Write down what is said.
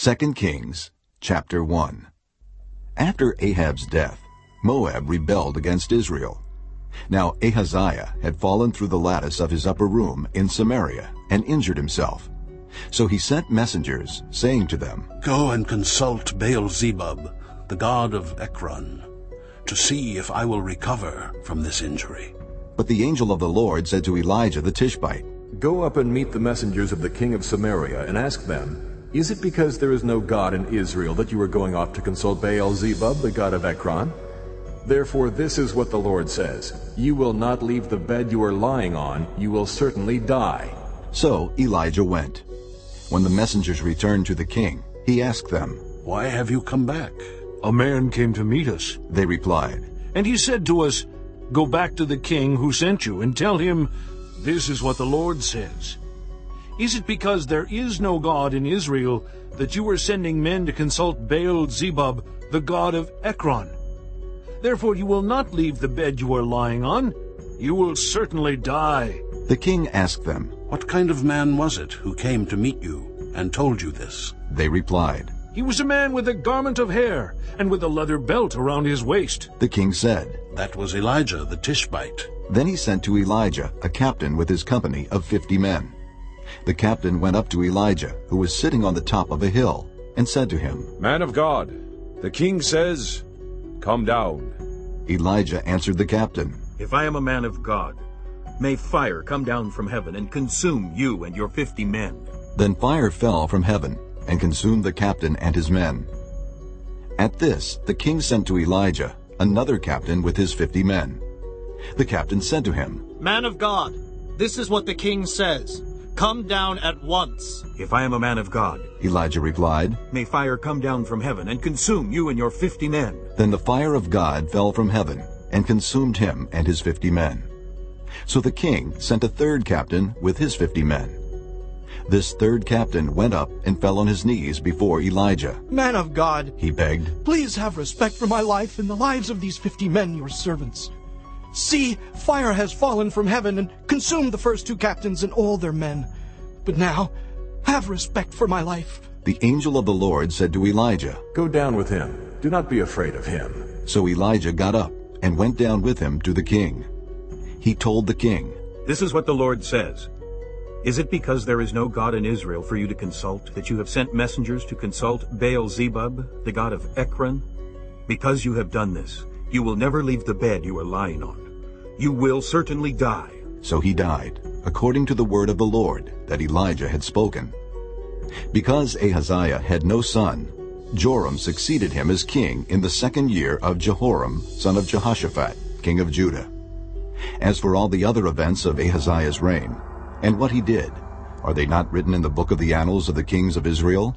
2 Kings chapter 1 After Ahab's death, Moab rebelled against Israel. Now Ahaziah had fallen through the lattice of his upper room in Samaria and injured himself. So he sent messengers, saying to them, Go and consult Baal-zebub, the god of Ekron, to see if I will recover from this injury. But the angel of the Lord said to Elijah the Tishbite, Go up and meet the messengers of the king of Samaria, and ask them, Is it because there is no God in Israel that you are going off to consult Baal-zebub, the god of Ekron? Therefore this is what the Lord says, You will not leave the bed you are lying on, you will certainly die. So Elijah went. When the messengers returned to the king, he asked them, Why have you come back? A man came to meet us, They replied, and he said to us, Go back to the king who sent you and tell him, This is what the Lord says. Is it because there is no God in Israel that you are sending men to consult Baal-zebub, the god of Ekron? Therefore you will not leave the bed you are lying on. You will certainly die. The king asked them. What kind of man was it who came to meet you and told you this? They replied. He was a man with a garment of hair and with a leather belt around his waist. The king said. That was Elijah the Tishbite. Then he sent to Elijah a captain with his company of fifty men. The captain went up to Elijah, who was sitting on the top of a hill, and said to him, Man of God, the king says, Come down. Elijah answered the captain, If I am a man of God, may fire come down from heaven and consume you and your fifty men. Then fire fell from heaven and consumed the captain and his men. At this the king sent to Elijah another captain with his fifty men. The captain said to him, Man of God, this is what the king says. Come down at once. If I am a man of God, Elijah replied. may fire come down from heaven and consume you and your fifty men. Then the fire of God fell from heaven and consumed him and his fifty men. So the king sent a third captain with his fifty men. This third captain went up and fell on his knees before Elijah. Man of God, He begged, please have respect for my life and the lives of these fifty men, your servants. See, fire has fallen from heaven and consumed the first two captains and all their men. But now, have respect for my life. The angel of the Lord said to Elijah. Go down with him. Do not be afraid of him. So Elijah got up and went down with him to the king. He told the king, This is what the Lord says. Is it because there is no God in Israel for you to consult that you have sent messengers to consult Baal-zebub, the god of Ekron? Because you have done this, you will never leave the bed you are lying on. You will certainly die. So he died, according to the word of the Lord that Elijah had spoken. Because Ahaziah had no son, Joram succeeded him as king in the second year of Jehoram, son of Jehoshaphat, king of Judah. As for all the other events of Ahaziah's reign, and what he did, are they not written in the book of the annals of the kings of Israel?